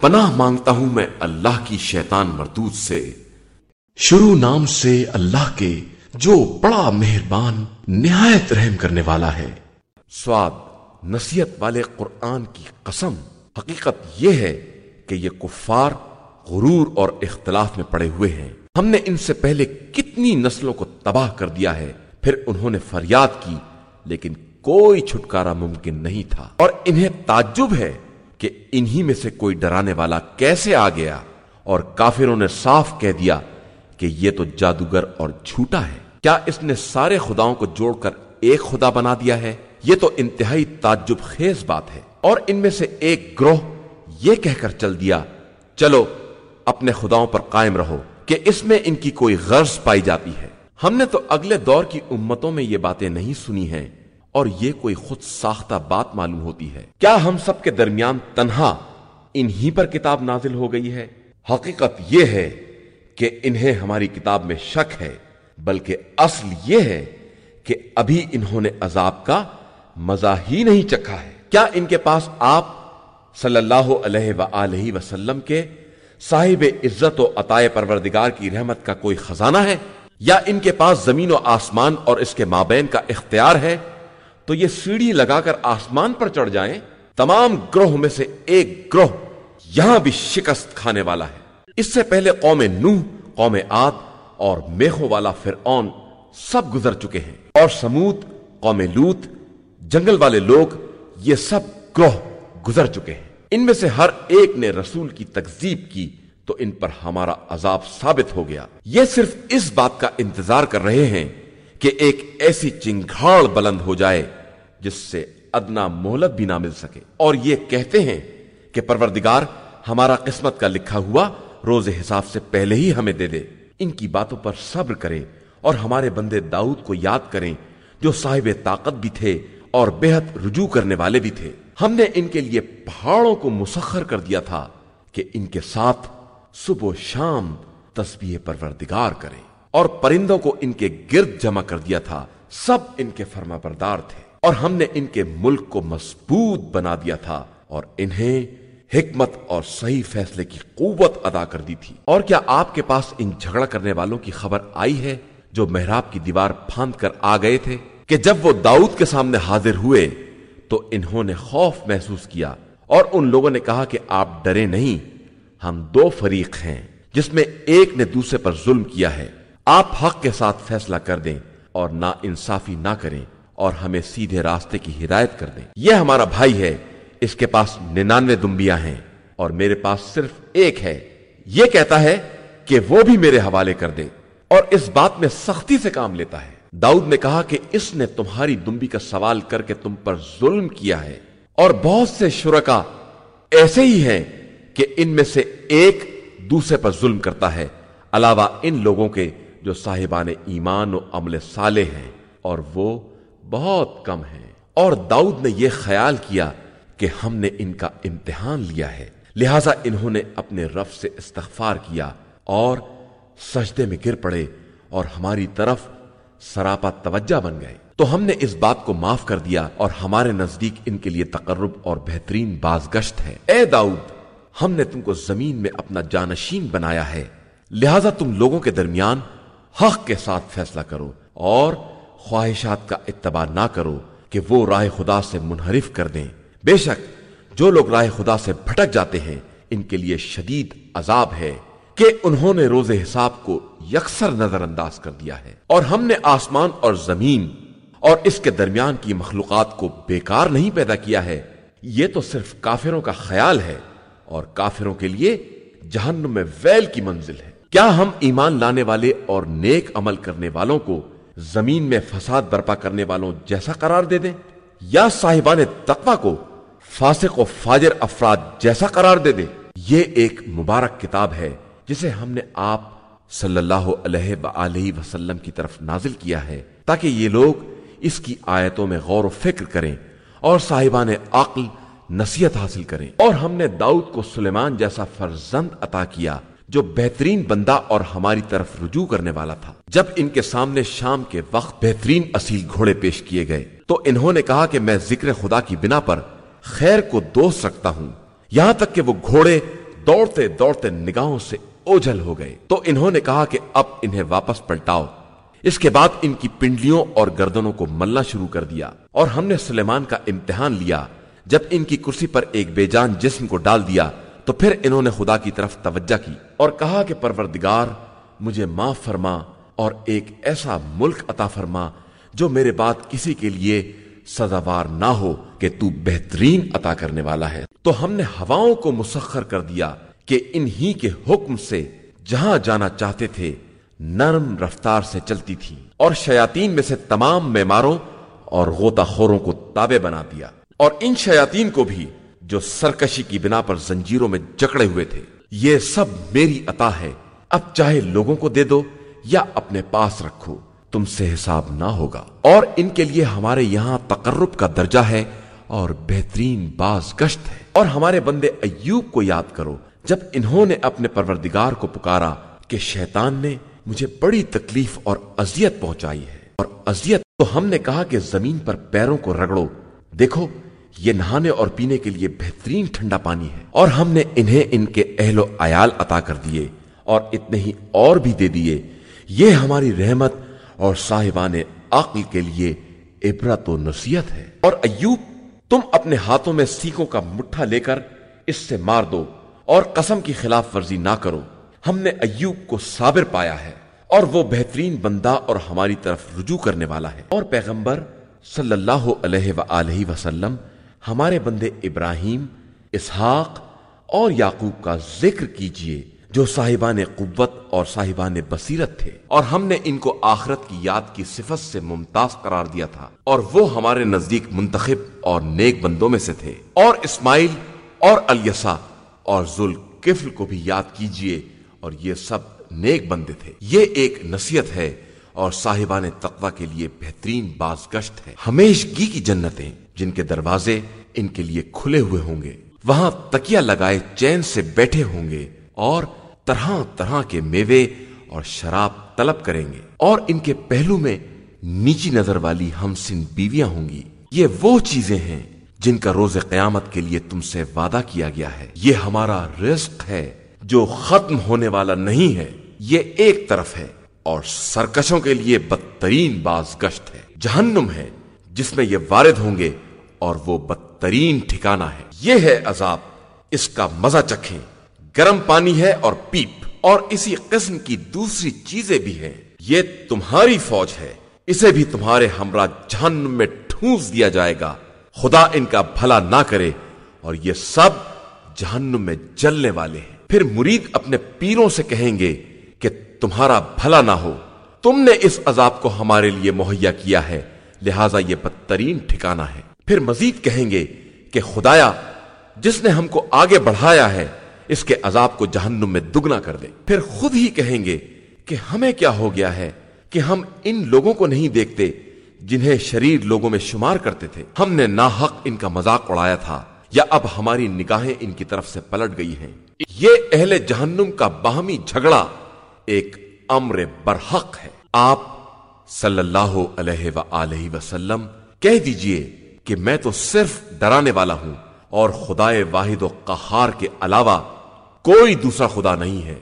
پناہ مانگتا ہوں میں اللہ کی شیطان مردود سے۔ شروع نام سے اللہ کے جو بڑا مہربان، نہایت رحم کرنے والا ہے۔ سواد، نصیحت والے قرآن کی قسم، حقیقت یہ ہے کہ یہ کفار غرور اور اختلاف میں پڑے ہوئے ہیں۔ ہم نے ان سے پہلے کتنی نسلوں کو تباہ کر دیا ہے، پھر انہوں نے فریاد کی، لیکن کوئی چھٹکارا ممکن نہیں تھا۔ اور انہیں تعجب ہے کہ انہی میں سے کوئی ڈرانے والا کیسے آ گیا اور کافروں نے صاف کہہ دیا کہ یہ تو جادوگر اور جھوٹا ہے۔ کیا اس نے سارے خداؤں کو جوڑ کر ایک خدا بنا دیا ہے؟ یہ تو انتہائی تعجب خیز بات ہے۔ اور ان میں سے ایک گروہ یہ کہہ کر چل دیا، چلو اپنے خداؤں پر قائم رہو کہ اس میں ان کی کوئی غرض پائی جاتی ہے۔ ہم نے تو اگلے دور کی امتوں میں یہ باتیں نہیں سنی ہیں۔ اور یہ کوئی خود ساختہ بات معلوم ہوتی ہے۔ کیا ہم سب کے درمیان تنہا انہی پر کتاب نازل ہو گئی ہے؟ حقیقت یہ ہے کہ انہیں ہماری کتاب میں شک ہے، بلکہ اصل یہ ہے کہ ابھی انہوں نے عذاب کا مزہ ہی نہیں چکھا ہے۔ کیا ان کے پاس آپ صلی اللہ علیہ وآلہ وسلم کے صاحب عزت و عطائے پروردگار کی رحمت کا کوئی خزانہ ہے؟ یا ان کے پاس زمین و آسمان اور اس کے مابین کا اختیار ہے؟ تو یہ سیڑھی لگا کر آسمان پر چڑھ جائیں، تمام گروہ میں سے ایک گروہ یہاں بھی شکست کھانے والا ہے۔ اس سے پہلے قوم نوح، قوم آد اور میخو والا فرعون سب گزر چکے ہیں۔ اور سمود، قوم لوت، جنگل والے لوگ، یہ سب گروہ گزر چکے ہیں۔ ان میں سے ہر ایک نے رسول کی تکزیب کی، تو ان پر ہمارا عذاب ثابت ہو گیا۔ یہ صرف اس بات کا انتظار کر رہے ہیں کہ ایک ایسی چنگھاڑ بلند ہو جائے جس سے ادنا مہلت بھی نہ مل سکے۔ اور یہ کہتے ہیں کہ پروردگار ہمارا قسمت کا لکھا ہوا روز حساب سے پہلے ہی ہمیں دے دے۔ ان کی باتوں پر صبر کریں اور ہمارے بندے داؤد کو یاد کریں جو صاحب طاقت بھی تھے اور بےحد رجوع کرنے والے بھی تھے۔ ہم نے ان کے لیے پہاڑوں کو مسخر کر دیا تھا کہ ان کے ساتھ صبح و شام تسبیح پروردگار کریں۔ اور پرندوں کو ان کے گرد جمع کر دیا تھا، سب ان کے فرما بردار تھے۔ اور ہم نے ان کے ملک کو مضبوط بنا دیا تھا اور انہیں حکمت اور صحیح فیصلے کی قوت ادا کر دی تھی۔ اور کیا آپ کے پاس ان جھگڑا کرنے والوں کی خبر آئی ہے جو محراب کی دیوار پھاند کر آ گئے تھے؟ کہ جب وہ داؤد کے سامنے حاضر ہوئے تو انہوں نے خوف محسوس کیا اور ان لوگوں نے کہا کہ آپ ڈرے نہیں، ہم دو فریق ہیں، جس میں ایک نے دوسرے پر ظلم کیا ہے۔ آپ حق کے ساتھ فیصلہ کر دیں اور نا انصافی نہ کریں اور ہمیں سیدھے راستے کی ہدایت کر دیں۔ یہ ہمارا بھائی ہے، اس کے پاس ننانوے دمبیاں ہیں اور میرے پاس صرف ایک ہے۔ یہ کہتا ہے کہ وہ بھی میرے حوالے کر دے اور اس بات میں سختی سے کام لیتا ہے۔ داؤد نے کہا کہ اس نے تمہاری دمبی کا سوال کر کے تم پر ظلم کیا ہے اور بہت سے شرکا ایسے ہی ہیں کہ ان میں سے ایک دوسرے پر ظلم کرتا ہے۔ علاوہ ان لوگوں کے جو صاحبان ایمان و عمل صالح ہیں اور وہ بہت کم ہیں۔ اور داؤد نے یہ خیال کیا کہ ہم نے ان کا امتحان لیا ہے۔ لہذا انہوں نے اپنے رف سے استغفار کیا اور سجدے میں گر پڑے اور ہماری طرف سراپا توجہ بن گئے۔ تو ہم نے اس بات کو معاف کر دیا اور ہمارے نزدیک ان کے لیے تقرب اور بہترین بازگشت ہے۔ اے داؤد، ہم نے تم کو زمین میں اپنا جانشین بنایا ہے۔ لہذا تم لوگوں کے درمیان حق کے ساتھ فیصلہ کرو اور خواہشات کا اتباع نہ کرو کہ وہ راہ خدا سے منحرف کر دیں۔ بے شک، جو لوگ راہ خدا سے بھٹک جاتے ہیں، ان کے لیے شدید عذاب ہے کہ انہوں نے روز حساب کو یکسر نظر انداز کر دیا ہے۔ اور ہم نے آسمان اور زمین اور اس کے درمیان کی مخلوقات کو بیکار نہیں پیدا کیا ہے۔ یہ تو صرف کافروں کا خیال ہے اور کافروں کے لیے جہنم میں ویل کی منزل ہے۔ کیا ہم ایمان لانے والے اور نیک عمل کرنے والوں کو زمین میں فساد برپا کرنے والوں جیسا قرار دے دیں؟ یا صاحبان تقوی کو فاسق و فاجر افراد جیسا قرار دے دیں؟ یہ ایک مبارک کتاب ہے جسے ہم نے آپ صلی اللہ علیہ وآلہ وسلم کی طرف نازل کیا ہے تاکہ یہ لوگ اس کی آیتوں میں غور و فکر کریں اور صاحبان عقل نصیحت حاصل کریں۔ اور ہم نے داؤد کو سلیمان جیسا فرزند عطا کیا جو بہترین بندہ اور ہماری طرف رجوع کرنے والا تھا۔ جب ان کے سامنے شام کے وقت بہترین اصیل گھوڑے پیش کیے گئے، تو انہوں نے کہا کہ میں ذکر خدا کی بنا پر خیر کو دوست رکھتا ہوں۔ یہاں تک کہ وہ گھوڑے دوڑتے دوڑتے نگاہوں سے اوجھل ہو گئے۔ تو انہوں نے کہا کہ اب انہیں واپس پلٹاؤ۔ اس کے بعد ان کی پنڈلیوں اور گردنوں کو ملنا شروع کر دیا اور ہم نے سلیمان کا امتحان لیا، جب ان کی کرسی پر ایک بے جان جسم کو ڈال دیا۔ تو پھر انہوں نے خدا کی طرف توجہ کی اور کہا کہ پروردگار، مجھے معاف فرما اور ایک ایسا ملک عطا فرما جو میرے بعد کسی کے لیے سزاوار نہ ہو کہ تو بہترین عطا کرنے والا ہے۔ تو ہم نے ہواؤں کو مسخر کر دیا کہ انہی کے حکم سے جہاں جانا چاہتے تھے، نرم رفتار سے چلتی تھی اور شیاتین میں سے تمام میماروں اور غوطہ خوروں کو تابع بنا دیا۔ اور ان شیاتین کو بھی جو سرکشی کی بنا پر زنجیروں میں جکڑے ہوئے تھے۔ یہ سب میری عطا ہے۔ اب چاہے لوگوں کو دے دو یا اپنے پاس رکھو، تم سے حساب نہ ہوگا۔ اور ان کے لیے ہمارے یہاں تقرب کا درجہ ہے اور بہترین باز گشت ہے۔ اور ہمارے بندے ایوب کو یاد کرو، جب انہوں نے اپنے پروردگار کو پکارا کہ شیطان نے مجھے بڑی تکلیف اور اذیت پہنچائی ہے۔ اور اذیت تو ہم نے کہا کہ زمین پر پیروں کو رگڑو۔ دیکھو یہ نہانے اور پینے کے لیے بہترین ٹھنڈا پانی ہے۔ اور ہم نے انہیں ان کے اہل و عیال عطا کر دیے اور اتنے ہی اور بھی دے دیے۔ یہ ہماری رحمت اور صاحبان عقل کے لیے عبرت و نصیحت ہے۔ اور ایوب، تم اپنے ہاتھوں میں سیکھوں کا مٹھا لے کر اس سے مار دو اور قسم کی خلاف ورزی نہ کرو۔ ہم نے ایوب کو صابر پایا ہے اور وہ بہترین بندہ اور ہماری طرف رجوع کرنے والا ہے۔ اور پیغمبر صلی اللہ علیہ وآلہ وسلم ہمارے بندے ابراہیم، اسحاق اور یعقوب کا ذکر کیجیے جو صاحبان قوت اور صاحبان بصیرت تھے۔ اور ہم نے ان کو آخرت کی یاد کی صفت سے ممتاز قرار دیا تھا۔ اور وہ ہمارے نزدیک منتخب اور نیک بندوں میں سے تھے۔ اور اسماعیل اور الیسا اور ذوالکفل کو بھی یاد کیجیے۔ اور یہ سب نیک بندے تھے۔ یہ ایک نصیحت ہے اور صاحبان تقوی کے لیے بہترین باز گشت ہے۔ ہمیشگی کی جنتیں۔ جن کے دروازے ان کے لیے کھلے ہوئے ہوں گے۔ وہاں تکیا لگائے چین سے بیٹھے ہوں گے اور طرح طرح کے میوے اور شراب طلب کریں گے۔ اور ان کے پہلو میں نیچی نظر والی ہم سن بیویاں ہوں گی۔ یہ وہ چیزیں ہیں جن کا روز قیامت کے لیے تم سے وعدہ کیا گیا ہے۔ یہ ہمارا رزق ہے جو ختم ہونے والا نہیں ہے۔ یہ ایک طرف ہے اور سرکشوں کے لیے بدترین باز گشت ہے۔ جہنم ہے جس میں یہ وارد ہوں گے۔ اور وہ بدترین ٹھکانا ہے۔ یہ ہے عذاب۔ اس کا مزہ چکھیں۔ گرم پانی ہے اور پیپ۔ اور اسی قسم کی دوسری چیزیں بھی ہیں۔ یہ تمہاری فوج ہے۔ اسے بھی تمہارے ہمراہ جہنم میں ٹھونس دیا جائے گا۔ خدا ان کا بھلا نہ کرے۔ اور یہ سب جہنم میں جلنے والے ہیں۔ پھر مرید اپنے پیروں سے کہیں گے کہ تمہارا بھلا نہ ہو۔ تم نے اس عذاب کو ہمارے لیے مہیا کیا ہے۔ لہذا یہ بدترین ٹھکانہ ہے۔ پھر مزید کہیں گے کہ خدایا، جس نے ہم کو آگے بڑھایا ہے، اس کے عذاب کو جہنم میں دگنا کر دے۔ پھر خود ہی کہیں گے کہ ہمیں کیا ہو گیا ہے کہ ہم ان لوگوں کو نہیں دیکھتے جنہیں شریر لوگوں میں شمار کرتے تھے۔ ہم نے ناحق ان کا مذاق اڑایا تھا، یا اب ہماری نگاہیں ان کی طرف سے پلٹ گئی ہیں۔ یہ اہل جہنم کا باہمی جھگڑا ایک امر برحق ہے۔ آپ صلی اللہ علیہ وآلہ وسلم کہہ دیجیے کہ میں تو صرف ڈرانے والا ہوں اور خدائے واحد و قہار کے علاوہ کوئی دوسرا خدا نہیں ہے۔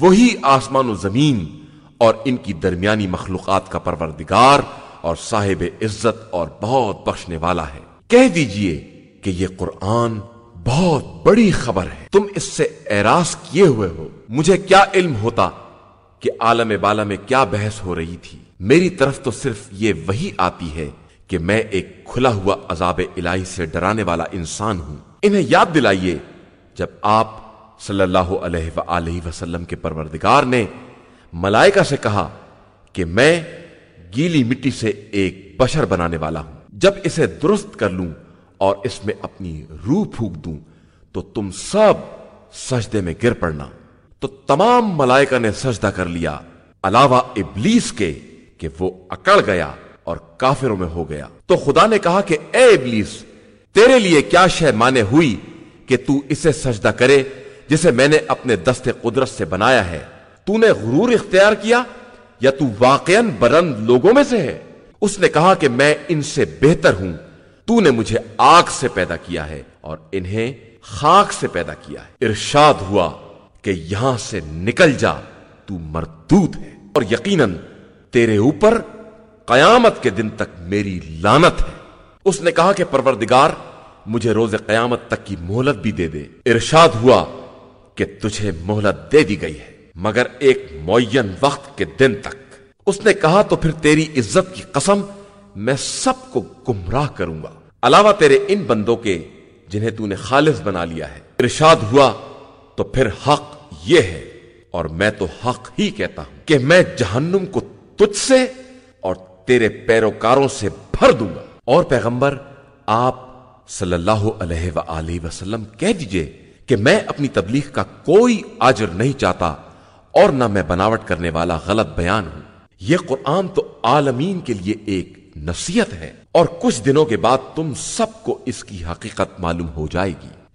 وہی آسمان و زمین اور ان کی درمیانی مخلوقات کا پروردگار اور صاحب عزت اور بہت بخشنے والا ہے۔ کہہ دیجیے کہ یہ قرآن بہت بڑی خبر ہے۔ تم اس سے اعراض کیے ہوئے ہو۔ مجھے کیا علم ہوتا کہ عالم بالا میں کیا بحث ہو رہی تھی؟ میری طرف تو صرف یہ وہی آتی ہے کہ میں ایک کھلا ہوا عذاب الہی سے ڈرانے والا انسان ہوں۔ انہیں یاد دلائیے، جب آپ صلی اللہ علیہ وآلہ وسلم کے پروردگار نے ملائکہ سے کہا کہ میں گیلی مٹی سے ایک بشر بنانے والا ہوں۔ جب اسے درست کر لوں اور اس میں اپنی روح پھونک دوں، تو تم سب سجدے میں گر پڑنا۔ تو تمام ملائکہ نے سجدہ کر لیا، علاوہ ابلیس کے کہ وہ اکڑ گیا۔ اور کافروں میں ہو گیا۔ تو خدا نے کہا کہ اے ابلیس، تیرے لیے کیا شے مانے ہوئی کہ تو اسے سجدہ کرے جسے میں نے اپنے دست قدرت سے بنایا ہے؟ تو نے غرور اختیار کیا یا تو واقع برند لوگوں میں سے ہے؟ اس نے کہا کہ میں ان سے بہتر ہوں۔ تو نے مجھے آگ سے پیدا کیا ہے اور انہیں خاک سے پیدا کیا ہے۔ ارشاد ہوا کہ یہاں سے نکل جا، تو مردود ہے۔ اور یقیناً تیرے اوپر قیامت کے دن تک میری لانت ہے۔ اس نے کہا کہ پروردگار، مجھے روز قیامت تک کی مہلت بھی دے دے۔ ارشاد ہوا کہ تجھے مہلت دے دی گئی ہے، مگر ایک معین وقت کے دن تک۔ اس نے کہا، تو پھر تیری عزت کی قسم میں سب کو گمراہ کروں گا۔ علاوہ تیرے ان بندوں کے جنہیں تو نے خالص بنا لیا ہے۔ ارشاد ہوا، تو پھر حق یہ ہے، اور میں تو حق ہی کہتا ہوں کہ میں جہنم کو تجھ سے تیرے پیروکاروں سے بھر دوں گا۔ اور پیغمبر، آپ صلی اللہ علیہ وآلہ وسلم کہہ دیجیے کہ میں اپنی تبلیغ کا کوئی آجر نہیں چاہتا اور نہ میں بناوٹ کرنے والا غلط بیان ہوں۔ یہ قرآن تو عالمین کے لیے ایک نصیحت ہے اور کچھ دنوں کے بعد تم سب کو اس کی حقیقت معلوم ہو جائے گی۔